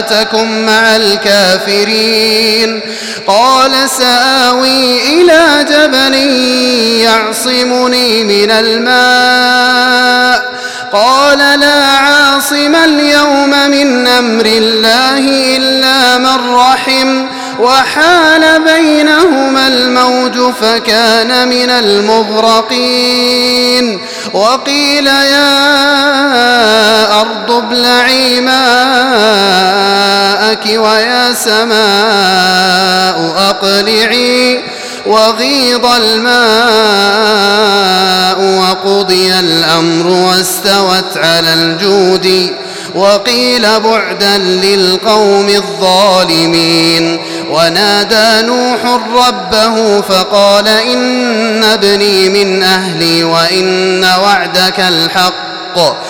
ولا تكن مع الكافرين. قال سآوي إلى جبل يعصمني من الماء. قال لا عاصم اليوم من أمر الله إلا من رحم. وحال بينهما الموج فكان من المغرقين. وقيل يا أرض ابلعي ماءك ويا سماء أقلعي وغيض الماء وقضي الأمر واستوت على الجود وقيل بعدا للقوم الظالمين ونادى نوح ربه فقال إن ابني من أهلي وإن وعدك الحق